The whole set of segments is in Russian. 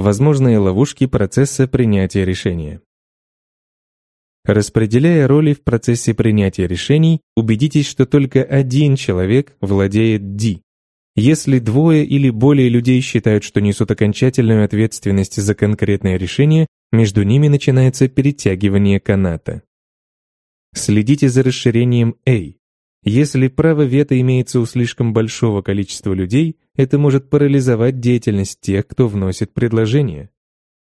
возможные ловушки процесса принятия решения. Распределяя роли в процессе принятия решений, убедитесь, что только один человек владеет D. Если двое или более людей считают, что несут окончательную ответственность за конкретное решение, между ними начинается перетягивание каната. Следите за расширением A. Если право вето имеется у слишком большого количества людей, это может парализовать деятельность тех, кто вносит предложение.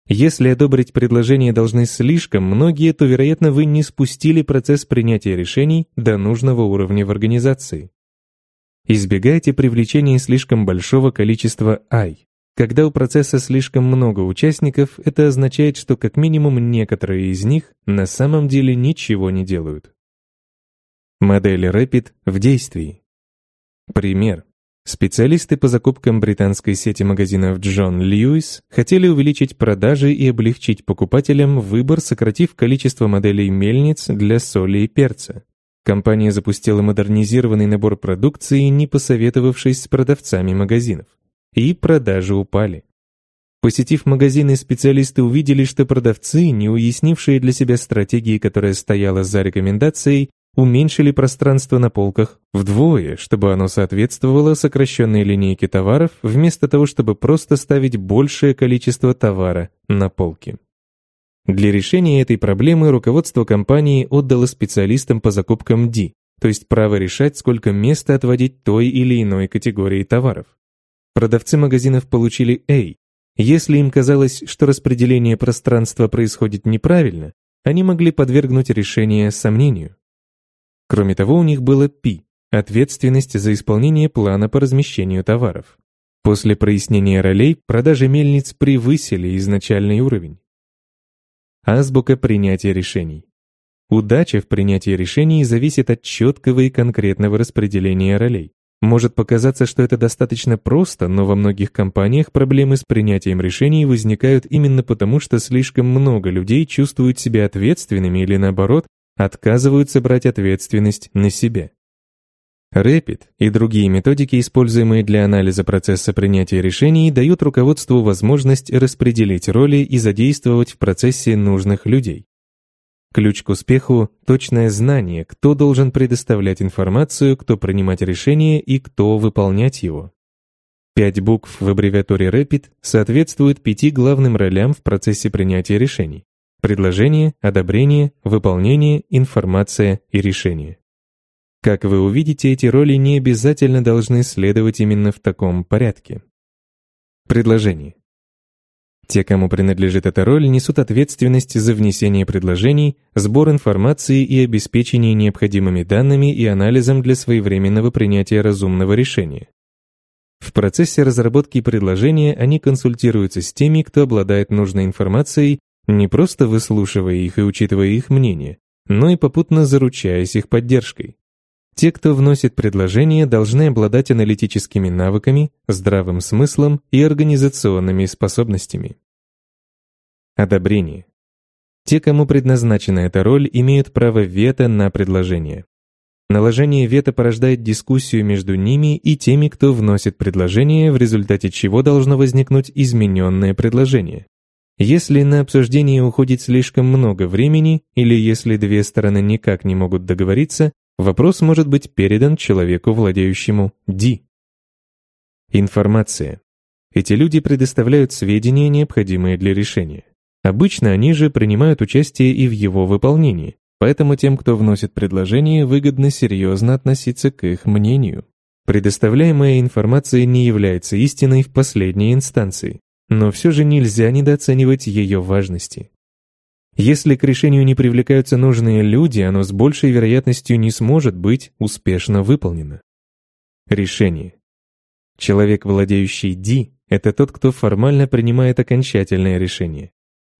Если одобрить предложение должны слишком многие, то, вероятно, вы не спустили процесс принятия решений до нужного уровня в организации. Избегайте привлечения слишком большого количества «ай». Когда у процесса слишком много участников, это означает, что как минимум некоторые из них на самом деле ничего не делают. Модель Rapid в действии. Пример. Специалисты по закупкам британской сети магазинов Джон Льюис хотели увеличить продажи и облегчить покупателям выбор, сократив количество моделей мельниц для соли и перца. Компания запустила модернизированный набор продукции, не посоветовавшись с продавцами магазинов. И продажи упали. Посетив магазины, специалисты увидели, что продавцы, не уяснившие для себя стратегии, которая стояла за рекомендацией, уменьшили пространство на полках вдвое, чтобы оно соответствовало сокращенной линейке товаров, вместо того, чтобы просто ставить большее количество товара на полки. Для решения этой проблемы руководство компании отдало специалистам по закупкам D, то есть право решать, сколько места отводить той или иной категории товаров. Продавцы магазинов получили A. Если им казалось, что распределение пространства происходит неправильно, они могли подвергнуть решение сомнению. Кроме того, у них было P – ответственность за исполнение плана по размещению товаров. После прояснения ролей продажи мельниц превысили изначальный уровень. Азбука принятия решений. Удача в принятии решений зависит от четкого и конкретного распределения ролей. Может показаться, что это достаточно просто, но во многих компаниях проблемы с принятием решений возникают именно потому, что слишком много людей чувствуют себя ответственными или наоборот, отказываются брать ответственность на себя. Рэпид и другие методики, используемые для анализа процесса принятия решений, дают руководству возможность распределить роли и задействовать в процессе нужных людей. Ключ к успеху – точное знание, кто должен предоставлять информацию, кто принимать решение и кто выполнять его. Пять букв в аббревиатуре RAPID соответствуют пяти главным ролям в процессе принятия решений предложение, одобрение, выполнение, информация и решение. Как вы увидите, эти роли не обязательно должны следовать именно в таком порядке. Предложение. Те, кому принадлежит эта роль, несут ответственность за внесение предложений, сбор информации и обеспечение необходимыми данными и анализом для своевременного принятия разумного решения. В процессе разработки предложения они консультируются с теми, кто обладает нужной информацией не просто выслушивая их и учитывая их мнение, но и попутно заручаясь их поддержкой. Те, кто вносит предложения, должны обладать аналитическими навыками, здравым смыслом и организационными способностями. Одобрение. Те, кому предназначена эта роль, имеют право вето на предложение. Наложение вето порождает дискуссию между ними и теми, кто вносит предложение, в результате чего должно возникнуть измененное предложение. Если на обсуждение уходит слишком много времени или если две стороны никак не могут договориться, вопрос может быть передан человеку, владеющему D. Информация. Эти люди предоставляют сведения, необходимые для решения. Обычно они же принимают участие и в его выполнении, поэтому тем, кто вносит предложение, выгодно серьезно относиться к их мнению. Предоставляемая информация не является истиной в последней инстанции. Но все же нельзя недооценивать ее важности. Если к решению не привлекаются нужные люди, оно с большей вероятностью не сможет быть успешно выполнено. Решение. Человек, владеющий Ди, это тот, кто формально принимает окончательное решение.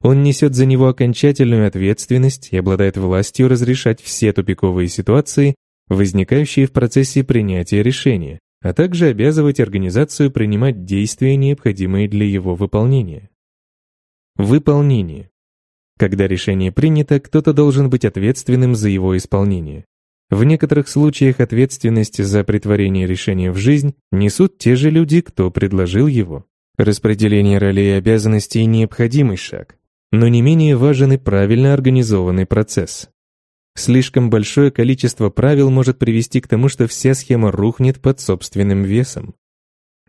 Он несет за него окончательную ответственность и обладает властью разрешать все тупиковые ситуации, возникающие в процессе принятия решения, а также обязывать организацию принимать действия, необходимые для его выполнения. Выполнение. Когда решение принято, кто-то должен быть ответственным за его исполнение. В некоторых случаях ответственность за притворение решения в жизнь несут те же люди, кто предложил его. Распределение ролей и обязанностей – необходимый шаг, но не менее важен и правильно организованный процесс. Слишком большое количество правил может привести к тому, что вся схема рухнет под собственным весом.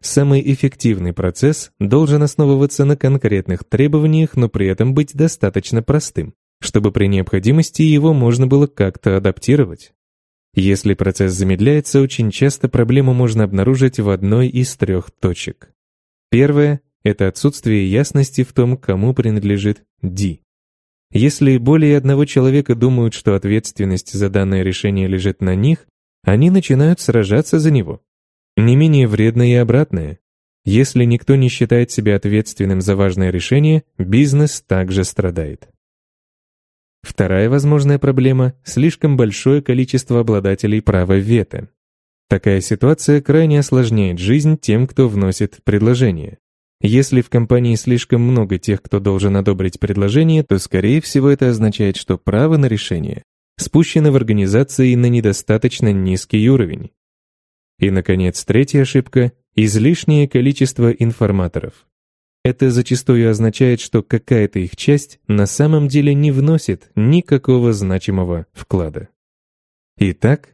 Самый эффективный процесс должен основываться на конкретных требованиях, но при этом быть достаточно простым, чтобы при необходимости его можно было как-то адаптировать. Если процесс замедляется, очень часто проблему можно обнаружить в одной из трех точек. Первое – это отсутствие ясности в том, кому принадлежит D. Если более одного человека думают, что ответственность за данное решение лежит на них, они начинают сражаться за него. Не менее вредно и обратное. Если никто не считает себя ответственным за важное решение, бизнес также страдает. Вторая возможная проблема – слишком большое количество обладателей права вето. Такая ситуация крайне осложняет жизнь тем, кто вносит предложение. Если в компании слишком много тех, кто должен одобрить предложение, то, скорее всего, это означает, что право на решение спущено в организации на недостаточно низкий уровень. И, наконец, третья ошибка – излишнее количество информаторов. Это зачастую означает, что какая-то их часть на самом деле не вносит никакого значимого вклада. Итак,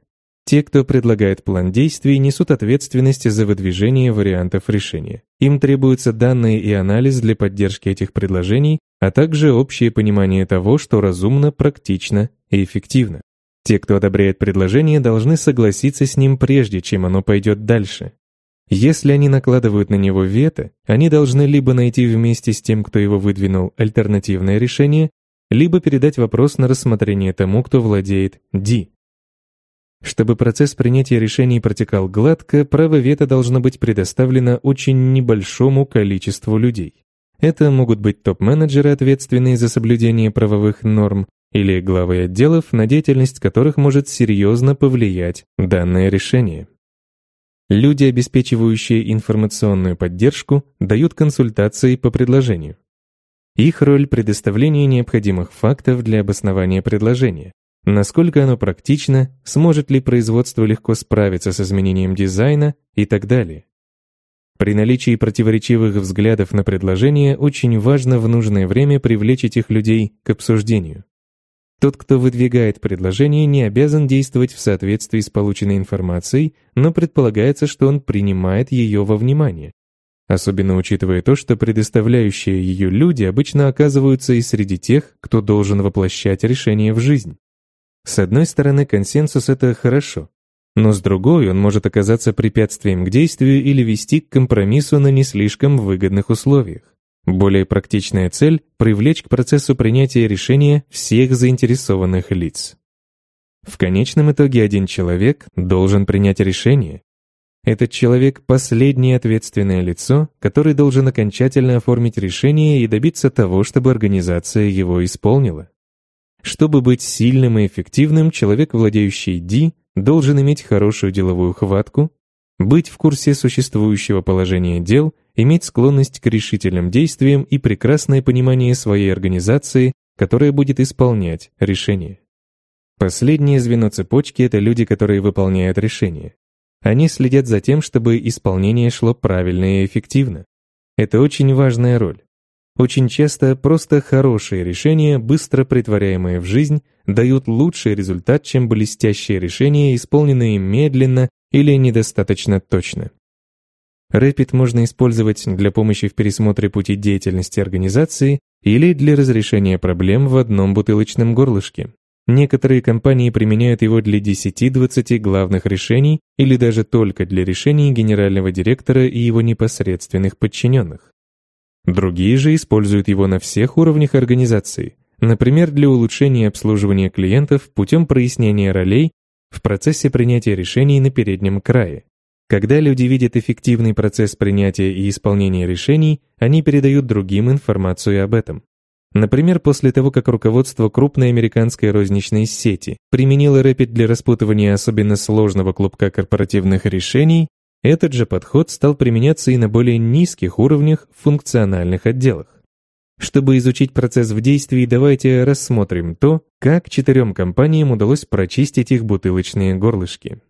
те, кто предлагает план действий, несут ответственность за выдвижение вариантов решения. Им требуются данные и анализ для поддержки этих предложений, а также общее понимание того, что разумно, практично и эффективно. Те, кто одобряет предложение, должны согласиться с ним прежде, чем оно пойдет дальше. Если они накладывают на него вето, они должны либо найти вместе с тем, кто его выдвинул, альтернативное решение, либо передать вопрос на рассмотрение тому, кто владеет D. Чтобы процесс принятия решений протекал гладко, право вето должно быть предоставлено очень небольшому количеству людей. Это могут быть топ-менеджеры, ответственные за соблюдение правовых норм, или главы отделов, на деятельность которых может серьезно повлиять данное решение. Люди, обеспечивающие информационную поддержку, дают консультации по предложению. Их роль – предоставление необходимых фактов для обоснования предложения, насколько оно практично, сможет ли производство легко справиться с изменением дизайна и так далее. При наличии противоречивых взглядов на предложение очень важно в нужное время привлечь этих людей к обсуждению. Тот, кто выдвигает предложение, не обязан действовать в соответствии с полученной информацией, но предполагается, что он принимает ее во внимание. Особенно учитывая то, что предоставляющие ее люди обычно оказываются и среди тех, кто должен воплощать решение в жизнь. С одной стороны, консенсус — это хорошо, но с другой он может оказаться препятствием к действию или вести к компромиссу на не слишком выгодных условиях. Более практичная цель — привлечь к процессу принятия решения всех заинтересованных лиц. В конечном итоге один человек должен принять решение. Этот человек — последнее ответственное лицо, который должен окончательно оформить решение и добиться того, чтобы организация его исполнила. Чтобы быть сильным и эффективным, человек, владеющий ди, должен иметь хорошую деловую хватку, быть в курсе существующего положения дел, иметь склонность к решительным действиям и прекрасное понимание своей организации, которая будет исполнять решение. Последнее звено цепочки — это люди, которые выполняют решение. Они следят за тем, чтобы исполнение шло правильно и эффективно. Это очень важная роль. Очень часто просто хорошие решения, быстро притворяемые в жизнь, дают лучший результат, чем блестящие решения, исполненные медленно или недостаточно точно. Рэпид можно использовать для помощи в пересмотре пути деятельности организации или для разрешения проблем в одном бутылочном горлышке. Некоторые компании применяют его для 10-20 главных решений или даже только для решений генерального директора и его непосредственных подчиненных. Другие же используют его на всех уровнях организации, например, для улучшения обслуживания клиентов путем прояснения ролей в процессе принятия решений на переднем крае. Когда люди видят эффективный процесс принятия и исполнения решений, они передают другим информацию об этом. Например, после того, как руководство крупной американской розничной сети применило Rapid для распутывания особенно сложного клубка корпоративных решений, этот же подход стал применяться и на более низких уровнях функциональных отделах. Чтобы изучить процесс в действии, давайте рассмотрим то, как четырем компаниям удалось прочистить их бутылочные горлышки.